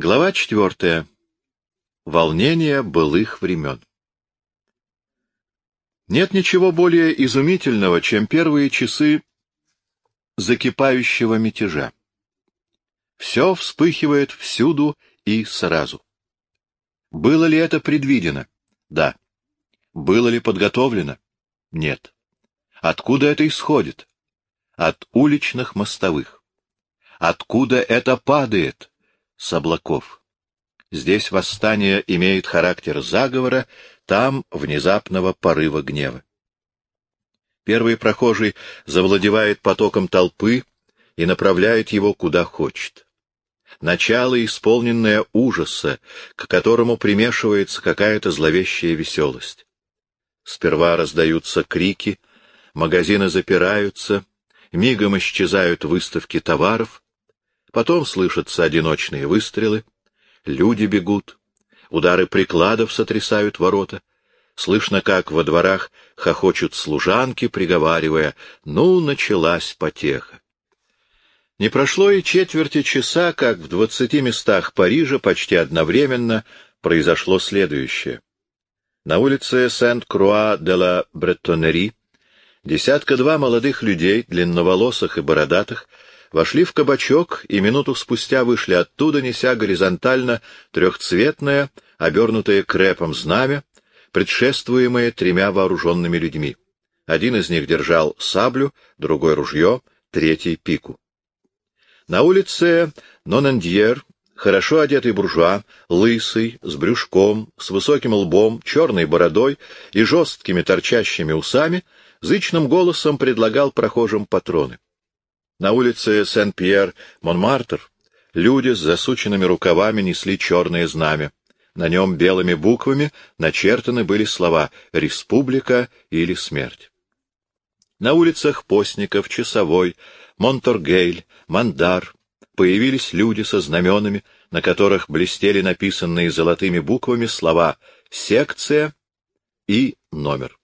Глава четвертая. Волнение былых времен. Нет ничего более изумительного, чем первые часы закипающего мятежа. Все вспыхивает всюду и сразу. Было ли это предвидено? Да. Было ли подготовлено? Нет. Откуда это исходит? От уличных мостовых. Откуда это падает? С облаков. Здесь восстание имеет характер заговора, там внезапного порыва гнева. Первый прохожий завладевает потоком толпы и направляет его куда хочет. Начало, исполненное ужаса, к которому примешивается какая-то зловещая веселость. Сперва раздаются крики, магазины запираются, мигом исчезают выставки товаров, потом слышатся одиночные выстрелы, люди бегут, удары прикладов сотрясают ворота, слышно, как во дворах хохочут служанки, приговаривая «Ну, началась потеха». Не прошло и четверти часа, как в двадцати местах Парижа почти одновременно произошло следующее. На улице Сент-Круа-де-ла-Бреттонери десятка-два молодых людей, длинноволосых и бородатых, вошли в кабачок и минуту спустя вышли оттуда, неся горизонтально трехцветное, обернутое крепом знамя, предшествуемое тремя вооруженными людьми. Один из них держал саблю, другой — ружье, третий — пику. На улице Нонандьер хорошо одетый буржуа, лысый, с брюшком, с высоким лбом, черной бородой и жесткими торчащими усами, зычным голосом предлагал прохожим патроны. На улице Сен-Пьер-Монмартр люди с засученными рукавами несли черное знамя. На нем белыми буквами начертаны были слова «Республика» или «Смерть». На улицах Постников, Часовой, Монторгейль, Мандар, появились люди со знаменами, на которых блестели написанные золотыми буквами слова «секция» и «номер».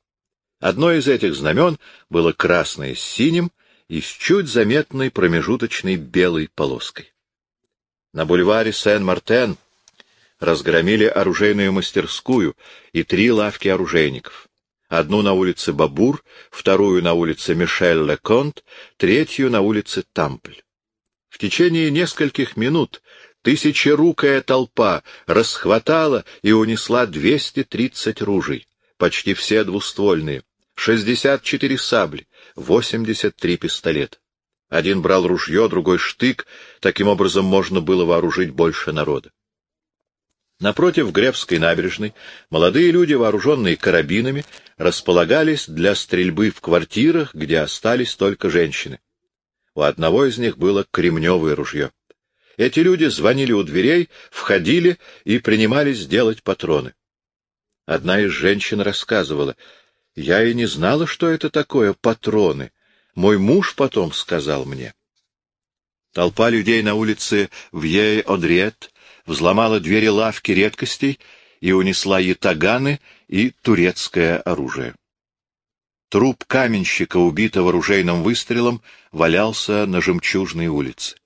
Одно из этих знамен было красное с синим и с чуть заметной промежуточной белой полоской. На бульваре Сен-Мартен разгромили оружейную мастерскую и три лавки оружейников. Одну на улице Бабур, вторую на улице Мишель-Леконт, третью на улице Тампль. В течение нескольких минут тысячерукая толпа расхватала и унесла 230 ружей, почти все двуствольные, 64 сабли, 83 пистолета. Один брал ружье, другой — штык, таким образом можно было вооружить больше народа. Напротив Гребской набережной молодые люди, вооруженные карабинами, располагались для стрельбы в квартирах, где остались только женщины. У одного из них было кремневое ружье. Эти люди звонили у дверей, входили и принимались делать патроны. Одна из женщин рассказывала, «Я и не знала, что это такое патроны. Мой муж потом сказал мне». Толпа людей на улице Вьей-Одрет взломала двери лавки редкостей и унесла ятаганы и турецкое оружие. Труп каменщика, убитого ружейным выстрелом, валялся на жемчужной улице.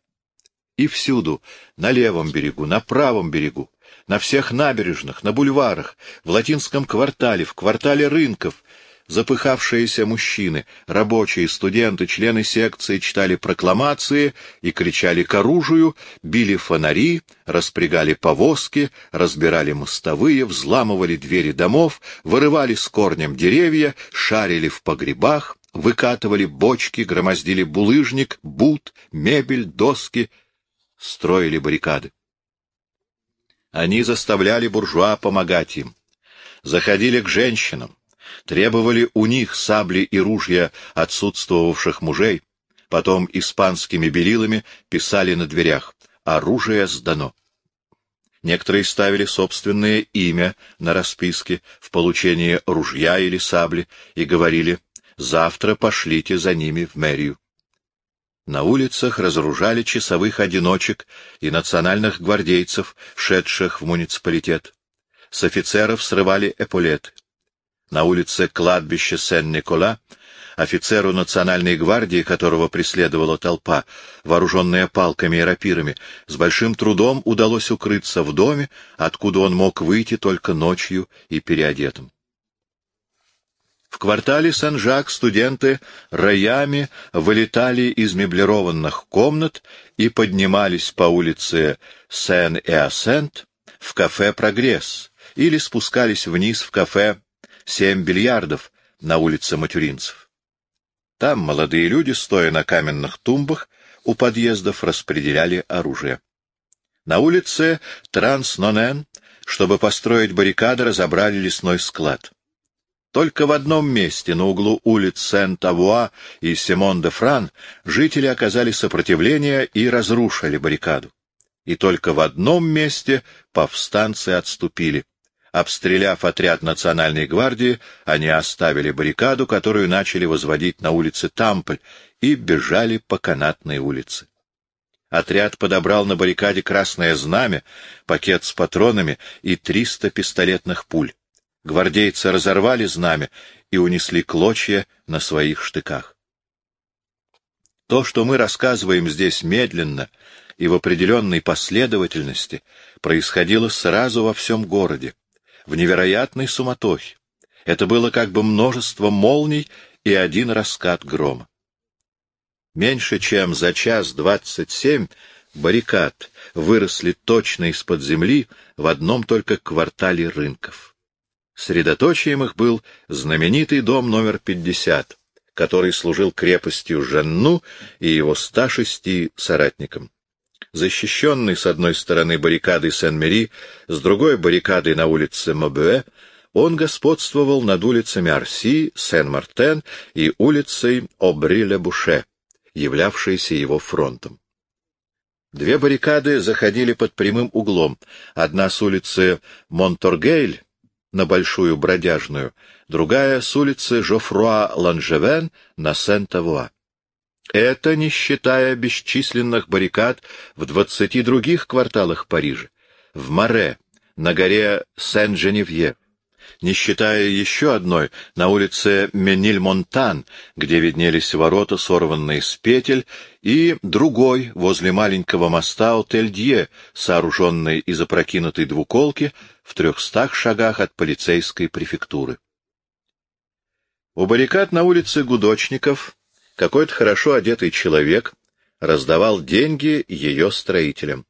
И всюду, на левом берегу, на правом берегу, на всех набережных, на бульварах, в латинском квартале, в квартале рынков, запыхавшиеся мужчины, рабочие, студенты, члены секции читали прокламации и кричали к оружию, били фонари, распрягали повозки, разбирали мостовые, взламывали двери домов, вырывали с корнем деревья, шарили в погребах, выкатывали бочки, громоздили булыжник, бут, мебель, доски, строили баррикады. Они заставляли буржуа помогать им, заходили к женщинам, требовали у них сабли и ружья отсутствовавших мужей, потом испанскими белилами писали на дверях «Оружие сдано». Некоторые ставили собственное имя на расписке в получении ружья или сабли и говорили «Завтра пошлите за ними в мэрию». На улицах разоружали часовых одиночек и национальных гвардейцев, шедших в муниципалитет. С офицеров срывали эполеты. На улице кладбища Сен-Никола офицеру национальной гвардии, которого преследовала толпа, вооруженная палками и рапирами, с большим трудом удалось укрыться в доме, откуда он мог выйти только ночью и переодетым. В квартале Сан-Жак студенты роями вылетали из меблированных комнат и поднимались по улице Сен-Эасент в кафе «Прогресс» или спускались вниз в кафе «Семь бильярдов» на улице Матюринцев. Там молодые люди, стоя на каменных тумбах, у подъездов распределяли оружие. На улице Транс-Нонен, чтобы построить баррикады, разобрали лесной склад. Только в одном месте, на углу улиц Сент-Авуа и Симон-де-Фран, жители оказали сопротивление и разрушили баррикаду. И только в одном месте повстанцы отступили. Обстреляв отряд национальной гвардии, они оставили баррикаду, которую начали возводить на улице Тампль, и бежали по канатной улице. Отряд подобрал на баррикаде красное знамя, пакет с патронами и триста пистолетных пуль. Гвардейцы разорвали знамя и унесли клочья на своих штыках. То, что мы рассказываем здесь медленно и в определенной последовательности, происходило сразу во всем городе в невероятной суматохе. Это было как бы множество молний и один раскат грома. Меньше чем за час двадцать семь баррикад выросли точно из-под земли в одном только квартале рынков. Средоточием их был знаменитый дом номер пятьдесят, который служил крепостью Жанну и его ста шести соратникам защищенный с одной стороны баррикадой Сен-Мери, с другой баррикадой на улице Мобюэ, он господствовал над улицами Арси, Сен-Мартен и улицей Обри-ле-Буше, являвшейся его фронтом. Две баррикады заходили под прямым углом, одна с улицы Монторгейль на Большую Бродяжную, другая с улицы Жофруа-Ланжевен на Сент-Авуа. Это не считая бесчисленных баррикад в двадцати других кварталах Парижа, в Море, на горе Сен-Женевье, не считая еще одной на улице Мениль-Монтан, где виднелись ворота, сорванные с петель, и другой возле маленького моста Отель-Дье, сооруженный из опрокинутой двуколки в трехстах шагах от полицейской префектуры. У баррикад на улице Гудочников какой-то хорошо одетый человек раздавал деньги ее строителям.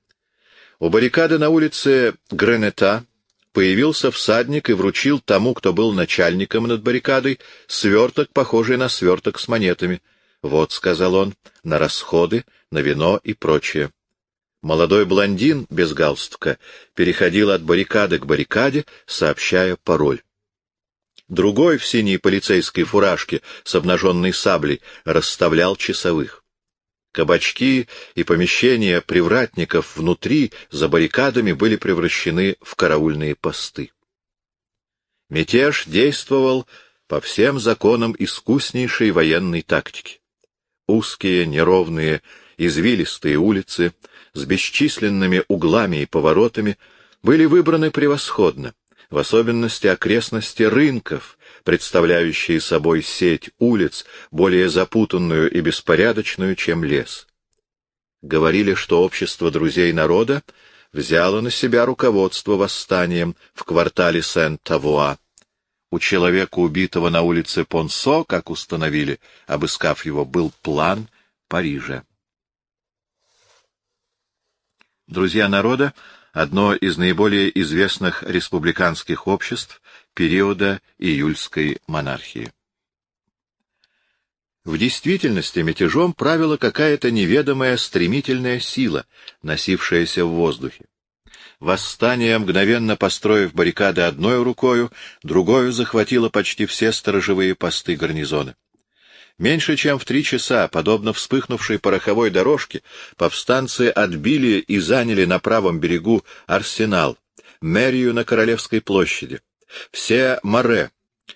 У баррикады на улице Гренета появился всадник и вручил тому, кто был начальником над баррикадой, сверток, похожий на сверток с монетами. «Вот», — сказал он, — «на расходы, на вино и прочее». Молодой блондин без галстука переходил от баррикады к баррикаде, сообщая пароль. Другой в синей полицейской фуражке с обнаженной саблей расставлял часовых. Кабачки и помещения привратников внутри, за баррикадами, были превращены в караульные посты. Мятеж действовал по всем законам искуснейшей военной тактики. Узкие, неровные, извилистые улицы с бесчисленными углами и поворотами были выбраны превосходно, в особенности окрестности рынков, представляющие собой сеть улиц, более запутанную и беспорядочную, чем лес. Говорили, что общество друзей народа взяло на себя руководство восстанием в квартале Сен-Тавуа. У человека, убитого на улице Понсо, как установили, обыскав его, был план Парижа. Друзья народа одно из наиболее известных республиканских обществ периода июльской монархии. В действительности мятежом правила какая-то неведомая стремительная сила, носившаяся в воздухе. Восстание, мгновенно построив баррикады одной рукою, другою захватило почти все сторожевые посты гарнизона. Меньше чем в три часа, подобно вспыхнувшей пороховой дорожке, повстанцы отбили и заняли на правом берегу арсенал, мэрию на Королевской площади, все море,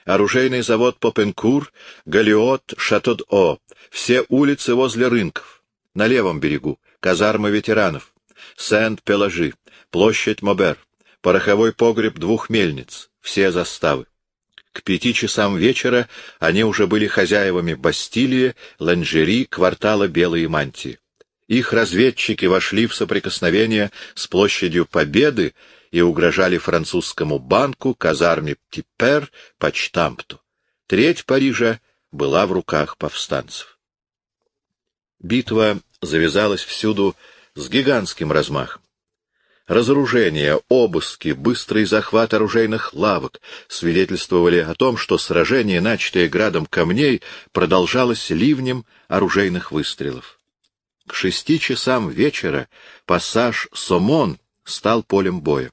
оружейный завод Попенкур, Галиот, Шатод-О, все улицы возле рынков, на левом берегу, казарма ветеранов, Сент-Пеложи, площадь Мобер, пороховой погреб двух мельниц, все заставы. К пяти часам вечера они уже были хозяевами Бастилии, Ланжери, квартала Белые мантии. Их разведчики вошли в соприкосновение с площадью Победы и угрожали французскому банку, казарме Типпер, почтампту. Треть Парижа была в руках повстанцев. Битва завязалась всюду с гигантским размахом. Разоружение, обыски, быстрый захват оружейных лавок свидетельствовали о том, что сражение, начатое градом камней, продолжалось ливнем оружейных выстрелов. К шести часам вечера пассаж Сомон стал полем боя.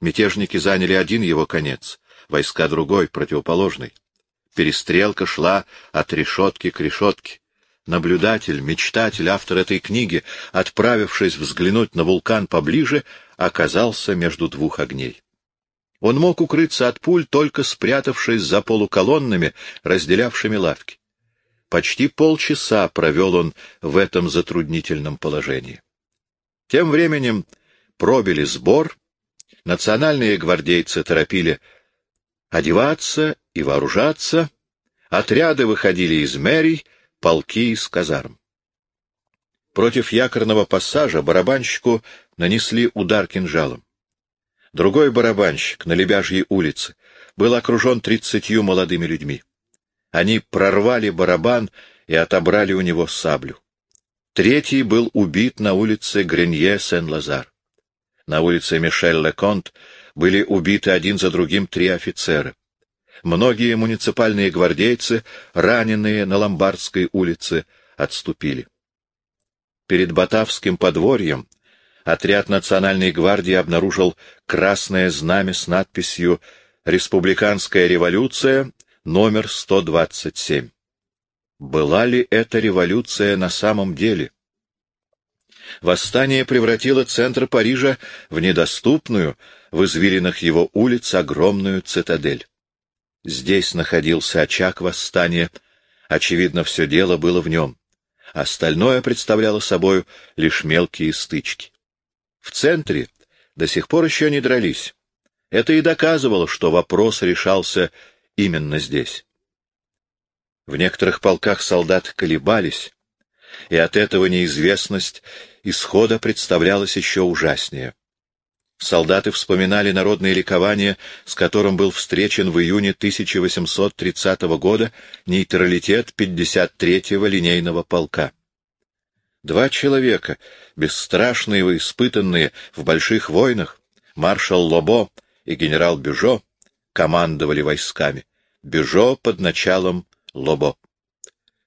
Мятежники заняли один его конец, войска другой, противоположный. Перестрелка шла от решетки к решетке. Наблюдатель, мечтатель, автор этой книги, отправившись взглянуть на вулкан поближе, оказался между двух огней. Он мог укрыться от пуль, только спрятавшись за полуколоннами, разделявшими лавки. Почти полчаса провел он в этом затруднительном положении. Тем временем пробили сбор, национальные гвардейцы торопили одеваться и вооружаться, отряды выходили из мэрий, полки из казарм. Против якорного пассажа барабанщику нанесли удар кинжалом. Другой барабанщик на Лебяжьей улице был окружен тридцатью молодыми людьми. Они прорвали барабан и отобрали у него саблю. Третий был убит на улице Гренье-Сен-Лазар. На улице Мишель-Леконт были убиты один за другим три офицера. Многие муниципальные гвардейцы, раненые на Ломбардской улице, отступили. Перед Батавским подворьем отряд Национальной гвардии обнаружил красное знамя с надписью «Республиканская революция, номер 127». Была ли эта революция на самом деле? Восстание превратило центр Парижа в недоступную, в извилинах его улиц, огромную цитадель. Здесь находился очаг восстания. Очевидно, все дело было в нем. Остальное представляло собой лишь мелкие стычки. В центре до сих пор еще не дрались. Это и доказывало, что вопрос решался именно здесь. В некоторых полках солдат колебались, и от этого неизвестность исхода представлялась еще ужаснее. Солдаты вспоминали народное ликование, с которым был встречен в июне 1830 года нейтралитет 53-го линейного полка. Два человека, бесстрашные и испытанные в больших войнах, маршал Лобо и генерал Бюжо, командовали войсками. Бюжо под началом Лобо.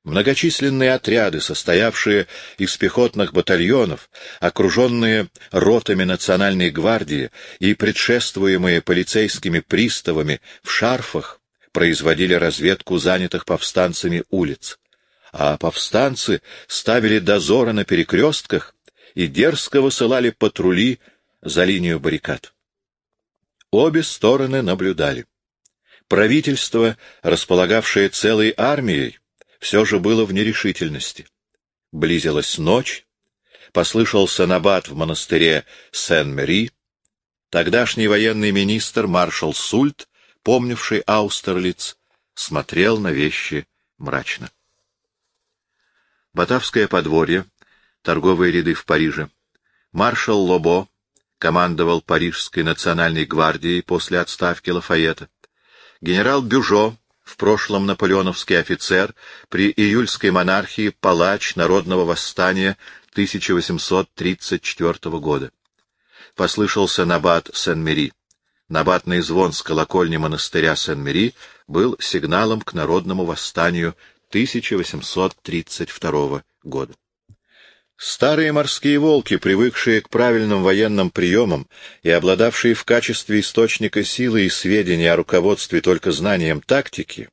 Многочисленные отряды, состоявшие из пехотных батальонов, окруженные ротами национальной гвардии и предшествуемые полицейскими приставами в шарфах, производили разведку занятых повстанцами улиц. А повстанцы ставили дозоры на перекрестках и дерзко высылали патрули за линию баррикад. Обе стороны наблюдали. Правительство, располагавшее целой армией, все же было в нерешительности. Близилась ночь, послышался набат в монастыре Сен-Мери. Тогдашний военный министр маршал Сульт, помнивший Аустерлиц, смотрел на вещи мрачно. Батавское подворье, торговые ряды в Париже. Маршал Лобо командовал Парижской национальной гвардией после отставки Лафайета. Генерал Бюжо в прошлом наполеоновский офицер, при июльской монархии палач народного восстания 1834 года. Послышался набат Сен-Мери. Набатный звон с колокольни монастыря Сен-Мери был сигналом к народному восстанию 1832 года. Старые морские волки, привыкшие к правильным военным приемам и обладавшие в качестве источника силы и сведений о руководстве только знанием тактики,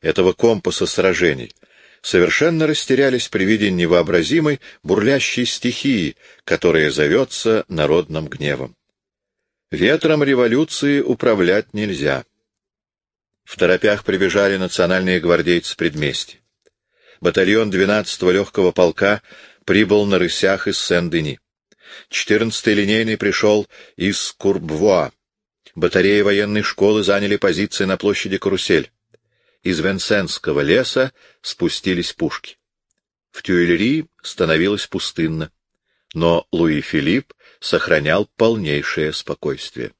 этого компаса сражений, совершенно растерялись при виде невообразимой бурлящей стихии, которая зовется народным гневом. Ветром революции управлять нельзя. В торопях прибежали национальные гвардейцы предместья. Батальон 12-го легкого полка прибыл на рысях из Сен-Дени. Четырнадцатый линейный пришел из Курбвуа. Батареи военной школы заняли позиции на площади Карусель. Из Венсенского леса спустились пушки. В Тюильри становилось пустынно, но Луи Филипп сохранял полнейшее спокойствие.